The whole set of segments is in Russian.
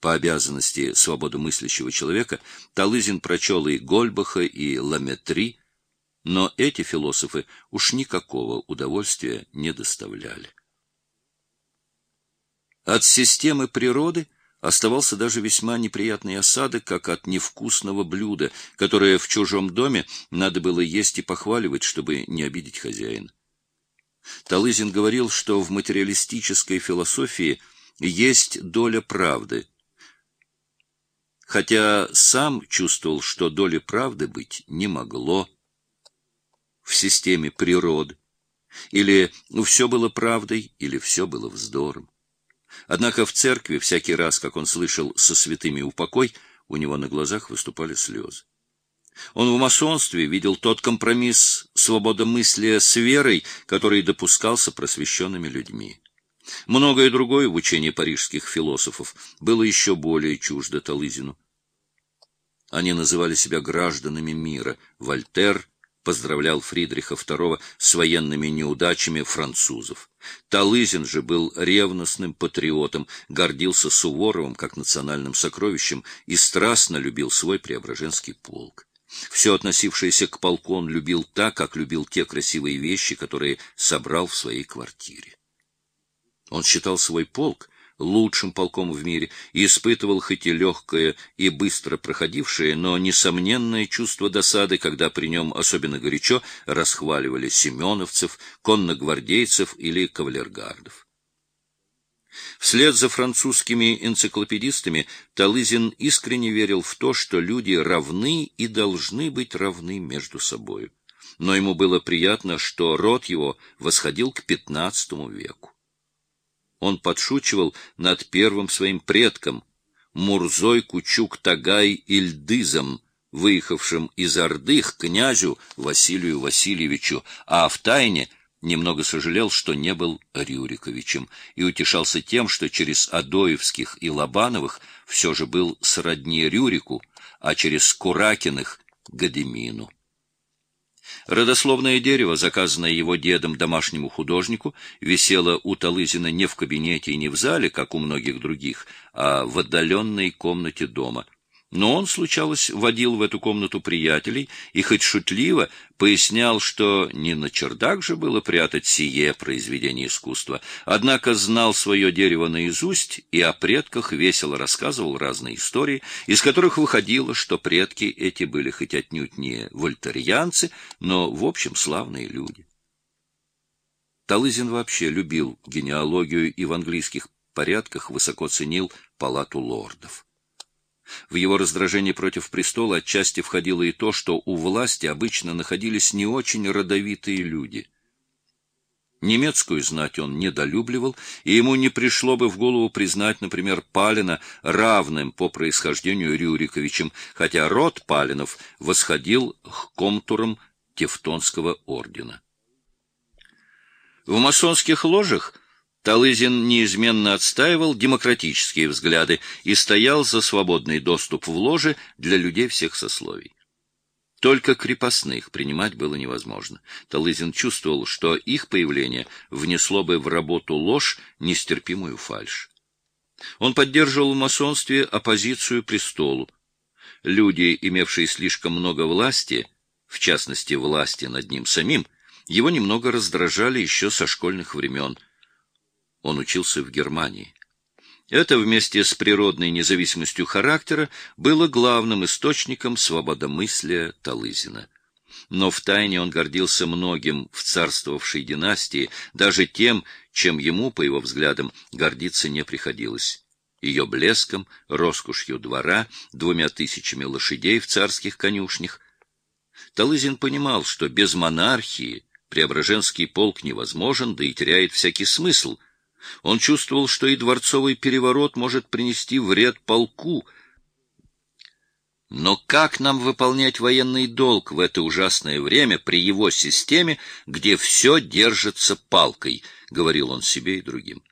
по обязанности свободомыслящего человека, Талызин прочел и Гольбаха, и Ламетри, но эти философы уж никакого удовольствия не доставляли. От системы природы оставался даже весьма неприятный осадок, как от невкусного блюда, которое в чужом доме надо было есть и похваливать, чтобы не обидеть хозяина. Талызин говорил, что в материалистической философии есть доля правды, хотя сам чувствовал, что доли правды быть не могло в системе природы. Или ну, все было правдой, или все было вздором. Однако в церкви всякий раз, как он слышал со святыми упокой, у него на глазах выступали слезы. Он в масонстве видел тот компромисс свободомыслия с верой, который допускался просвещенными людьми. Многое другое в учении парижских философов было еще более чуждо Талызину. Они называли себя гражданами мира. Вольтер поздравлял Фридриха II с военными неудачами французов. Талызин же был ревностным патриотом, гордился Суворовым как национальным сокровищем и страстно любил свой Преображенский полк. Все относившееся к полку он любил так, как любил те красивые вещи, которые собрал в своей квартире. Он считал свой полк лучшим полком в мире, и испытывал хоть и легкое и быстро проходившее, но несомненное чувство досады, когда при нем особенно горячо расхваливали семеновцев, конногвардейцев или кавалергардов. Вслед за французскими энциклопедистами Талызин искренне верил в то, что люди равны и должны быть равны между собою. Но ему было приятно, что род его восходил к XV веку. Он подшучивал над первым своим предком, Мурзой Кучук Тагай Ильдызом, выехавшим из Орды к князю Василию Васильевичу, а в тайне немного сожалел, что не был Рюриковичем, и утешался тем, что через Адоевских и Лобановых все же был сродни Рюрику, а через Куракиных — Гадемину. Родословное дерево, заказанное его дедом домашнему художнику, висело у Талызина не в кабинете и не в зале, как у многих других, а в отдаленной комнате дома — но он, случалось, водил в эту комнату приятелей и хоть шутливо пояснял, что не на чердак же было прятать сие произведение искусства, однако знал свое дерево наизусть и о предках весело рассказывал разные истории, из которых выходило, что предки эти были хоть отнюдь не вольтерьянцы, но, в общем, славные люди. Талызин вообще любил генеалогию и в английских порядках высоко ценил палату лордов. В его раздражение против престола отчасти входило и то, что у власти обычно находились не очень родовитые люди. Немецкую знать он недолюбливал, и ему не пришло бы в голову признать, например, Палина равным по происхождению Рюриковичем, хотя род Палинов восходил к комтурам Тевтонского ордена. В масонских ложах Талызин неизменно отстаивал демократические взгляды и стоял за свободный доступ в ложе для людей всех сословий. Только крепостных принимать было невозможно. Талызин чувствовал, что их появление внесло бы в работу ложь нестерпимую фальшь. Он поддерживал в масонстве оппозицию престолу. Люди, имевшие слишком много власти, в частности власти над ним самим, его немного раздражали еще со школьных времен – он учился в Германии. Это вместе с природной независимостью характера было главным источником свободомыслия Талызина. Но втайне он гордился многим в царствовавшей династии, даже тем, чем ему, по его взглядам, гордиться не приходилось. Ее блеском, роскошью двора, двумя тысячами лошадей в царских конюшнях. Талызин понимал, что без монархии Преображенский полк невозможен, да и теряет всякий смысл — он чувствовал, что и дворцовый переворот может принести вред полку. Но как нам выполнять военный долг в это ужасное время при его системе, где все держится палкой, — говорил он себе и другим.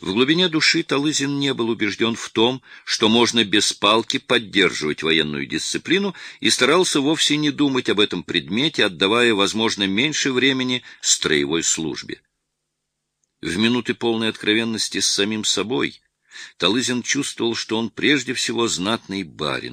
В глубине души Талызин не был убежден в том, что можно без палки поддерживать военную дисциплину, и старался вовсе не думать об этом предмете, отдавая, возможно, меньше времени строевой службе. В минуты полной откровенности с самим собой Талызин чувствовал, что он прежде всего знатный барин.